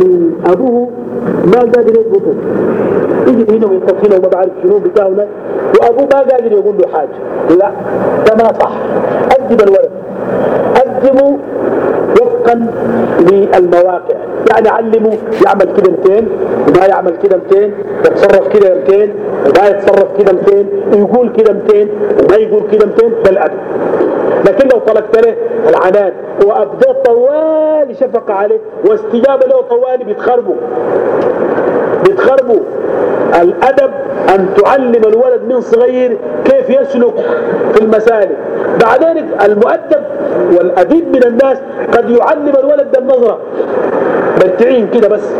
يعني أبوه ما قادر يضبطه. يجي هنا ويتصل وما بعرف شنو بتاعه وأبوه ما قادر يقول له حاجة. لا ما صح. ادب الولد. ادبه وفقا للمواقع. يعني علمه يعمل كده 200 وما يعمل كده 200 يتصرف كده 200 وما يتصرف كده 200 يقول كده 200 وما يقول كده 200 ده الادب لكن لو طلقت له العنان وابدأت طوال شفقة عليه واستجابة له طوال بيتخربوا بيتخربوا الأدب أن تعلم الولد من صغير كيف يسلك في المسالك. بعدين المؤدب والأديب من الناس قد يعلم الولد بالنظرة بالتعين كده بس.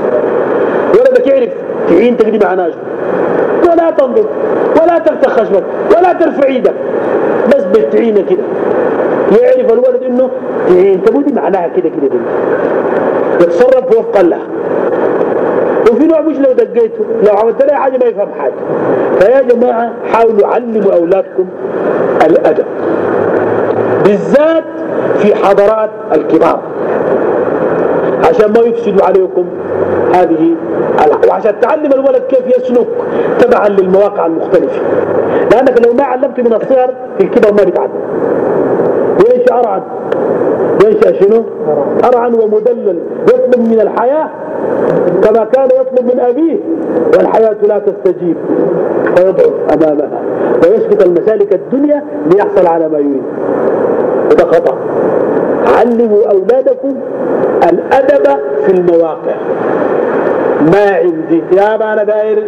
ولدك يعرف تعين تقدي مع ولا تنظر ولا تفتح خشمك ولا ترفع إيدك. بس بالتعينة كده. يعرف الولد إنه تعين تبودي معناها كده كده يتصرف وفقا لها وفي نوع مش لو دقيته لو عملت له حاجة ما يفهم حاجة. فيا جماعة حاولوا علموا أولادكم الأدب. بالذات في حضارات الكبار. عشان ما يفسدوا عليكم هذه وعشان تعلم الولد كيف يسلك تبعا للمواقع المختلفة. لأنك لو ما علمت من الصغر الكبر ما بيتعلم. أرعن ينشأ شنو؟ أرعن ومدلل. يطلب من الحياة كما كان يطلب من أبيه والحياة لا تستجيب. فيضعف أمامها. ويسلك المسالك الدنيا ليحصل على ما يريد. وده خطأ. علموا أولادكم الأدب في المواقع. ما عندي. يا ما أنا داير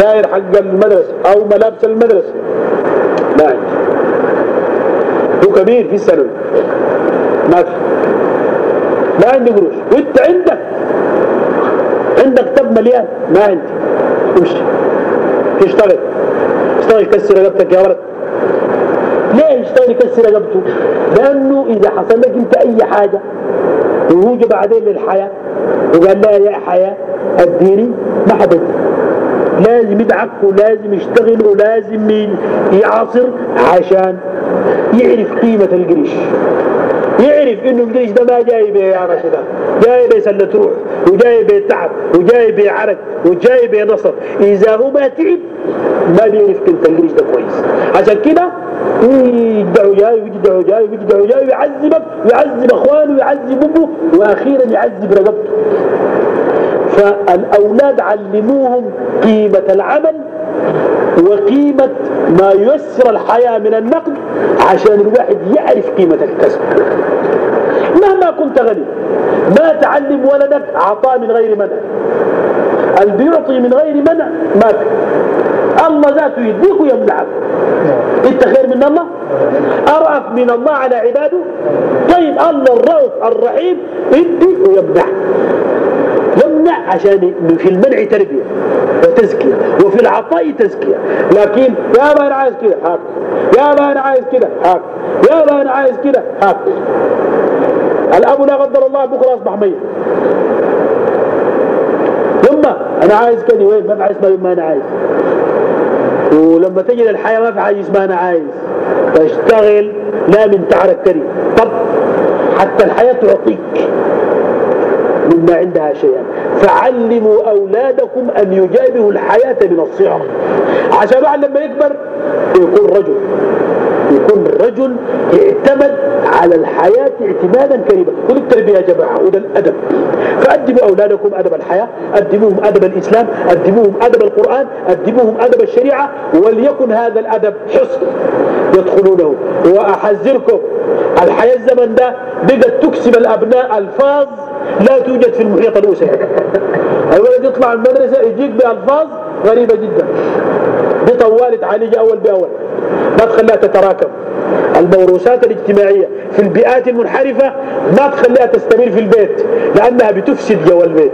داير حق المدرسة أو ملابس المدرسة. ما عندي. كبير في الثانوي ما في ما عندي قروش. وانت عندك. عندك تب مليان. ما عندي. امشي. تشتغل اشتغل كسر رقبتك يا ولد؟ ليه يشتغل يكسر رقبته لأنه إذا حصل لك أنت أي حاجة جه بعدين للحياة وقال لها يا حياة اديني ما حدث لازم يدعك ولازم يشتغل ولازم يعاصر عشان يعرف قيمة القريش. يعرف إنه القريش ده ما جاي يا رشدا جاي سلة روح وجاي تعب وجاي عرق وجاي نصر إذا هو ما تعب ما بيعرف قيمة القريش ده كويس. عشان كده يجدعوا جاي ويجدعوا جاي ويجدعوا جاي ويعذبك ويعذب أخوانه ويعذب أبوه وأخيرا يعذب رقبته. فالأولاد علموهم قيمة العمل وقيمة ما ييسر الحياة من النقد. عشان الواحد يعرف قيمة الكسب مهما كنت غني ما تعلم ولدك عطاء من غير منع. اللي من غير منع ما الله ذاته يديك ويمنعك. انت خير من الله؟ أرأف من الله على عباده؟ طيب الله الرؤوف الرحيم يدي ويمنع يمنع عشان في المنع تربية وتزكية وفي العطاء تزكية. لكن يا ما أنا عايز كده هاك يا ما أنا عايز كده هاك يا ما أنا عايز كده هاك الأب لا قدر الله بكرة أصبح ميت. يما أنا عايز كده وين؟ ما اسمها يما أنا عايز. ولما تجي للحياة ما في حاجة اسمها أنا عايز. تشتغل لا من تعرك كريم طب حتى الحياة تعطيك مما عندها شيئا. فعلموا أولادكم أن يجابهوا الحياة من الصغر عشان بعد لما يكبر يكون رجل. يكون رجل اعتمد على الحياة اعتمادا كريما. ودي التربية يا جماعة وده الأدب. فأدبوا أولادكم أدب الحياة أدبوهم أدب الإسلام أدبوهم أدب القرآن أدبوهم أدب الشريعة وليكن هذا الأدب حصن يدخلونه. وأحذركم الحياة الزمن ده بقت تكسب الأبناء ألفاظ لا توجد في المحيط الأسري. الولد يطلع المدرسة يجيك بألفاظ غريبة جدا. دي طوال تعالج أول بأول. ما تخليها تتراكم. الموروثات الاجتماعية في البيئات المنحرفة ما تخليها تستمر في البيت لأنها بتفسد جو البيت.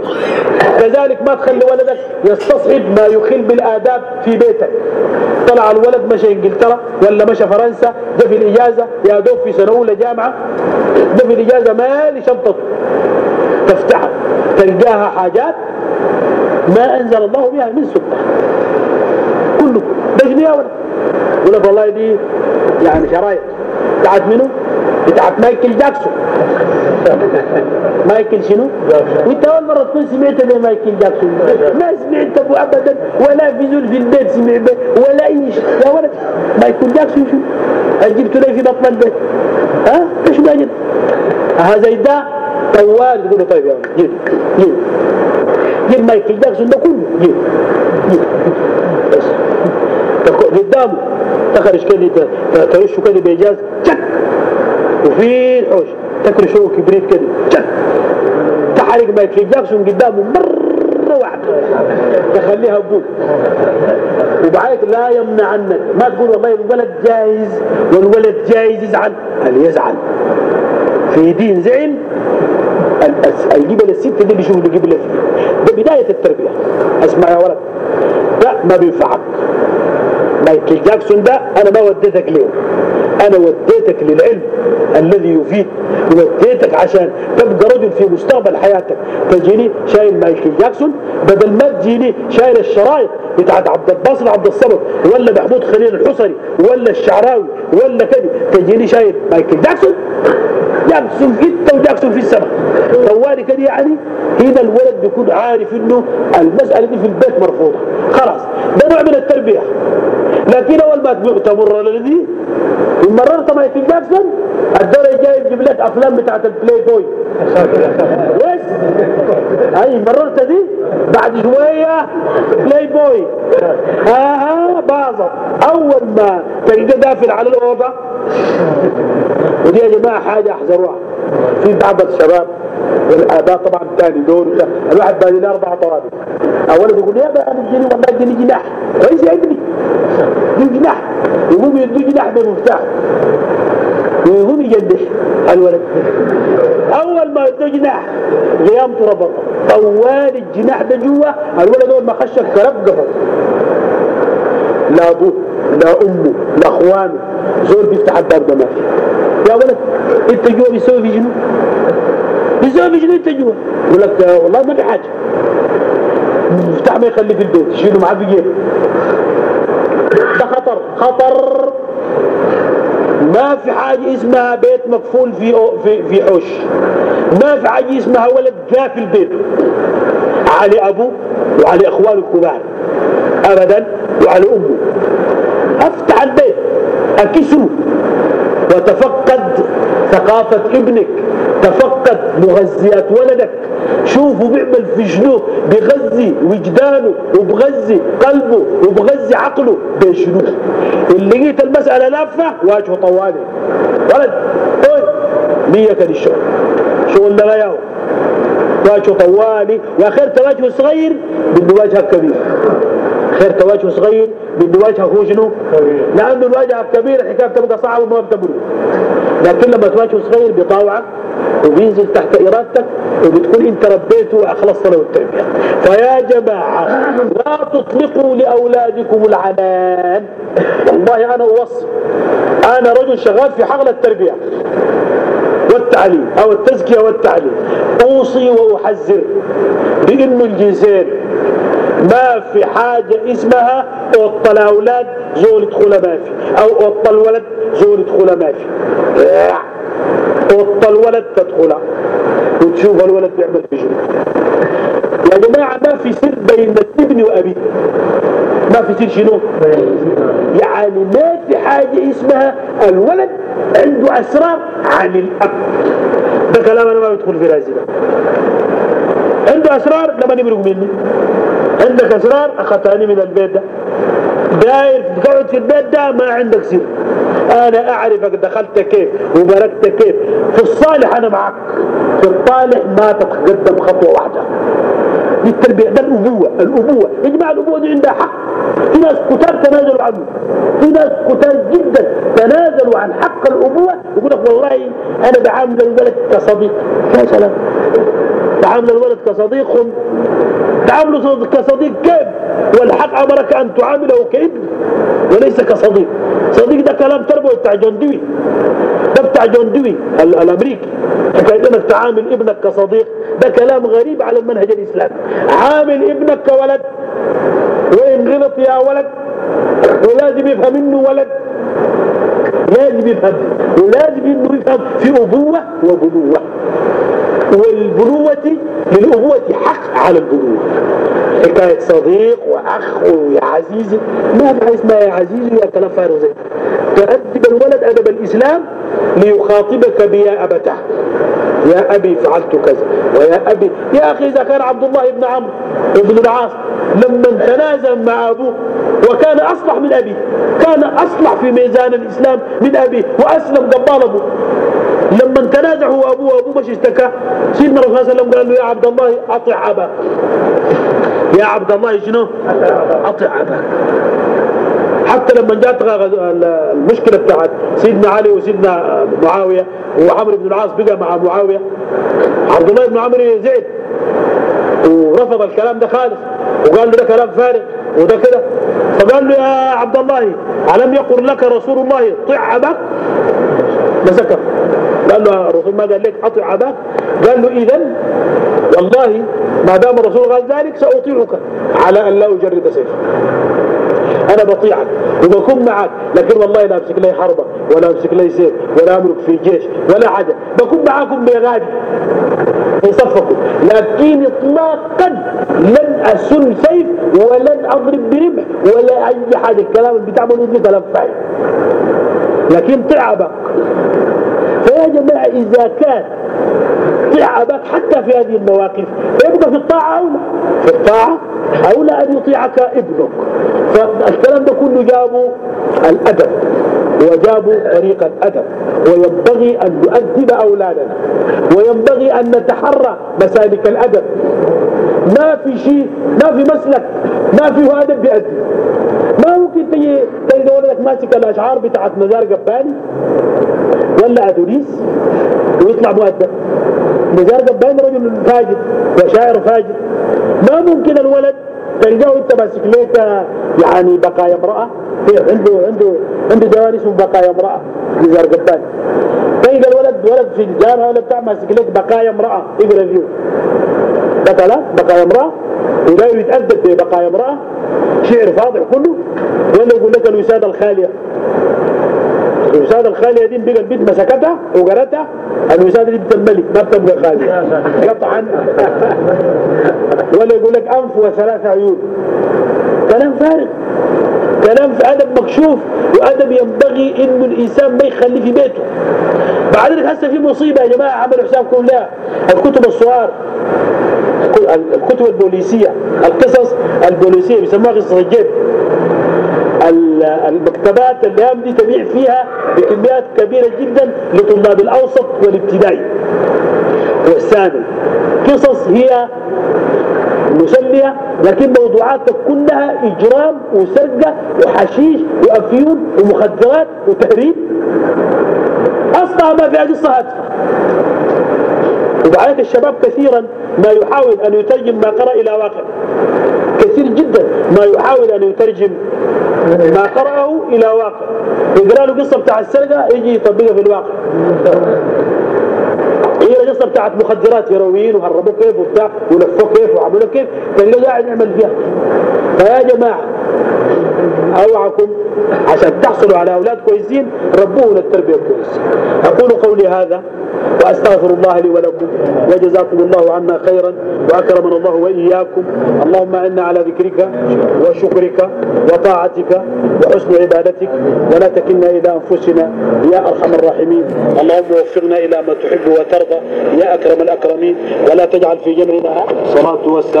كذلك ما تخلي ولدك يستصحب ما يخل بالآداب في بيتك. طلع الولد مشى إنجلترا ولا مشى فرنسا ده في الإجازة يا دوب في سنة أولى جامعة ده في الإجازة مالي شنطته. تلقاها حاجات ما أنزل الله بها من سلطان كله. ده شنو يا ولد يقول لك والله دي يعني شرايط. بتاعت منو؟ بتاعت مايكل جاكسون. مايكل شنو؟ وانت أول مرة تكون سمعت به مايكل جاكسون. ما سمعت أبو أبدا ولا في زول في البيت سمع به ولا أي شيء. يا ولد مايكل جاكسون شو جبت لي في بطن البيت؟ ها؟ إيش ما جد هذا ده طوال تقول له طيب يا ولد جيب جيب. جيب مايكل جاكسون ده كله جيب جيب. بس. قدامه تخرج كده ترشه كده بإجاز تشك. وفي الحوش تاكل شو كبريت كده تشك. تحرق مايكل جاكسون قدامه مرة واحدة. تخليها بول وبعيك لا يمنع عنك ما تقول والله الولد جايز والولد جايز يزعل. هل يزعل؟ في دين زعل الجبل الستة دي بيشوف الجبل فيه ده بداية التربية. اسمع يا ولد. ده ما بينفعك. مايكل جاكسون ده أنا ما وديتك ليه؟ أنا وديتك للعلم الذي يفيد وديتك عشان تبقى رجل في مستقبل حياتك. تجيني شايل مايكل جاكسون بدل ما تجيني شايل الشرايط بتاعت عبد الباسط عبد الصمد ولا محمود خليل الحصري ولا الشعراوي ولا كده تجيني شايل مايكل جاكسون. جاكسون في انت وجاكسون في السماء. طوالي كده يعني هنا الولد بيكون عارف إنه المسألة دي في البيت مرفوضة. خلاص ده نوع من التربية. لكن أول ما تمر الذي مررت مايكل جاكسون الدورة الجاي يجيب لك أفلام بتاعت البلاي بوي يس أي مررت دي؟ بعد شوية بلاي بوي ها باظت. أول ما تلقى قافل على الأوضة. ودي يا جماعة حاجة أحذروها. في بعض الشباب والآباء طبعا ثاني دور. الواحد بادي له أربع طوابق. أولا يقول يا أنا اديني والله اديني جناح. كويس يا ابني. اديني جناح يقوم يدوا جناح بمفتاح ويقوم يجدش الولد. أول ما يدوا جناح قيامته ربط. طوال الجناح ده جوا الولد أول ما خش الكرب قبل. لا أبوه لا أمه لا أخوانه. زول بيفتح الباب ده ما في يا ولد أنت جوا بيسوي في شنو؟ بيسوي في شنو أنت جوا؟ يقول لك والله ما في حاجة. مفتاح ما يخليه في البيت. يشيله معاه في جيبه ده خطر خطر. ما في حاجة اسمها بيت مقفول في في في حوش ما في حاجة اسمها ولد جاء في البيت. علي أبوه وعلي أخوانه الكبار. أبدا وعلى أمه. أفتح البيت أكسره. وتفقد ثقافة ابنك. تفقد مغذيات ولدك. شوفوا بيعمل في شنو بغذي وجدانه وبغذي قلبه وبغذي عقله بشنو؟ اللي لقيت المسألة لافة واجهه طوالي. ولد طيب مية كده الشغل شغل ده ياهو واجهه طوالي واخير تواجهه صغير بده واجهه كبير خير تواجه صغير بده واجهه هو شنو؟ لأنه الواجهه الكبيره الحكاية بتبقى صعبة وما بتمر لكن لما تواجهه صغير بيطاوعك وبينزل تحت إرادتك وبتكون أنت ربيته وأخلصت له التربية. فيا جماعة لا تطلقوا لأولادكم العنان. والله أنا اوصي أنا رجل شغال في حقل التربية والتعليم أو التزكية والتعليم. أوصي وأحذر بأنه الجنسين ما في حاجة اسمها اوطى الاولاد زول يدخل ما في. أو اوطى الولد زول يدخل ما في. اوطى الولد تدخل. وتشوف الولد بيعمل بشنو يا جماعة ما في سر بين الابن وابيه ما في سر شنو؟ يعني ما في حاجة اسمها الولد عنده أسرار عن الأب. ده كلام أنا ما بدخل في راسي عنده أسرار لما يمرق مني عندك أسرار اخذتني من البيت ده. داير تقعد في البيت ده ما عندك سر أنا أعرفك دخلت كيف وبركت كيف. في الصالح أنا معك. في الطالح ما تتقدم خطوة واحدة. دي التربيه ده الابوه الأبوة. يا جماعة الأبوة دي عندها حق. في ناس كتار تنازلوا عنه. في ناس كتار جدا تنازلوا عن حق الأبوة. يقول لك والله أنا بعامل الولد كصديق. يا سلام. تعامل الولد كصديق تعامله كصديق كيف؟ والحق أمرك أن تعامله كابن وليس كصديق. صديق ده كلام تربوي بتاع جون ده بتاع جون الأمريكي. حكاية إنك تعامل ابنك كصديق؟ ده كلام غريب على المنهج الإسلامي. عامل ابنك كولد وإن غلط يا ولد ولازم يفهم منه ولد. لازم يفهم ولازم إنه يفهم في أبوة وبنوة. والبنوة للأبوة حق على البنوة. حكاية صديق وأخ ويا عزيزي. ما في اسمها يا عزيزي يا كلام فارغ زي تأدب الولد أدب الإسلام ليخاطبك بيا أبتاه يا أبي فعلت كذا. ويا أبي يا أخي إذا كان عبد الله بن عمرو بن العاص لما تنازل مع أبوه وكان أصلح من أبيه كان أصلح في ميزان الإسلام من أبيه وأسلم قبال أبوه. لما تنازع هو أبوه وأبوه مش اشتكى. سيدنا الرسول صلى الله عليه وسلم قال له يا عبد الله أطع أباك. يا عبد الله شنو؟ أطع أباك. حتى لما جاءت المشكلة بتاعت سيدنا علي وسيدنا معاوية وعمرو بن العاص بقى مع معاوية عبد الله بن عمرو زعل ورفض الكلام ده خالص وقال له ده كلام فارغ وده كده. فقال له يا عبد الله ألم يقل لك رسول الله طع أباك؟ مسكه قال له الرسول ما قال لك أطع أباك؟ قال له إذا والله ما دام الرسول قال ذلك سأطيعك على أن لا أجرد سيفا أنا بطيعك. وبكون معك لكن والله لا أمسك لي حربة ولا أمسك لي سيف ولا أملك في جيش ولا حاجة. بكون معاكم بغادي في صفكم لكن إطلاقا لن أسن سيف ولن أضرب برمح ولا أي حاجة. الكلام اللي بتعملوا دي كلام فاهم لكن تعبك. فيا جماعة إذا كان تعبك حتى في هذه المواقف يبقى في الطاعة أولى في الطاعة. أولى أن يطيعك ابنك. فالكلام ده كله جابوا الأدب. وجابوا طريق الأدب. وينبغي أن نؤدب أولادنا. وينبغي أن نتحرى مسالك الأدب. ما في شيء ما في مسلك ما فيه أدب بيأدب ما ممكن تجي تلقى ولدك ماسك الأشعار بتاعت مزار قباني ولا أدونيس؟ ويطلع مؤدب. مزار قباني رجل فاجر وشاعر فاجر. ما ممكن الولد تلقاه انت ماسك لك يعني بقايا امرأة. عنده عنده عنده ديوان اسمه بقايا امرأة. مزار قباني تلقى الولد ولد في الجامعة ولا بتاع ماسك لك بقايا امرأة. اقرا فيه ده لا بقايا امرأة. وداير يتأدب ببقايا امرأة. شعر فاضح كله. ولا يقول لك الوسادة الخالية. الوسادة الخالية دي بقى البيت مسكتها وقرتها الوسادة دي بنت الملك ما بتبقى خالية. قطعا ولا يقول لك أنف وثلاثة عيون. كلام فارغ. كلام في أدب مكشوف وأدب ينبغي إنه الإنسان ما يخليه في بيته. بعدين هسه في مصيبة يا جماعة عملوا حسابكم لها الكتب الصغار الكتب البوليسية القصص البوليسية بيسموها قصص الجيب. المكتبات اللي دي تبيع فيها بكميات كبيرة جدا لطلاب الأوسط والابتدائي. والثانوي قصص هي مسلية لكن موضوعاتها كلها إجرام وسرقة وحشيش وأفيون ومخدرات وتهريب. أصلا ما في قصة. هادفة وبعدين الشباب كثيرا ما يحاول أن يترجم ما قرأ إلى واقع. كثير جدا ما يحاول أن يترجم ما قرأه إلى واقع. يقرأ له قصة بتاع السرقة يجي يطبقها في الواقع. هي قصة بتاعت مخدرات هيروين وهربوه كيف وبتاع ولفوه كيف وعملوه كيف. تلقى قاعد يعمل فيها. فيا جماعة أوعكم عشان تحصلوا على أولاد كويسين ربوهم التربية الكويسة. أقول قولي هذا وأستغفر الله لي ولكم وجزاكم الله عنا خيرا وأكرمنا الله وإياكم. اللهم إنا على ذكرك وشكرك وطاعتك وحسن عبادتك. ولا تكلنا إلى أنفسنا يا أرحم الراحمين. اللهم وفقنا إلى ما تحب وترضى يا أكرم الأكرمين. ولا تجعل في جمرنا صلاة والسلام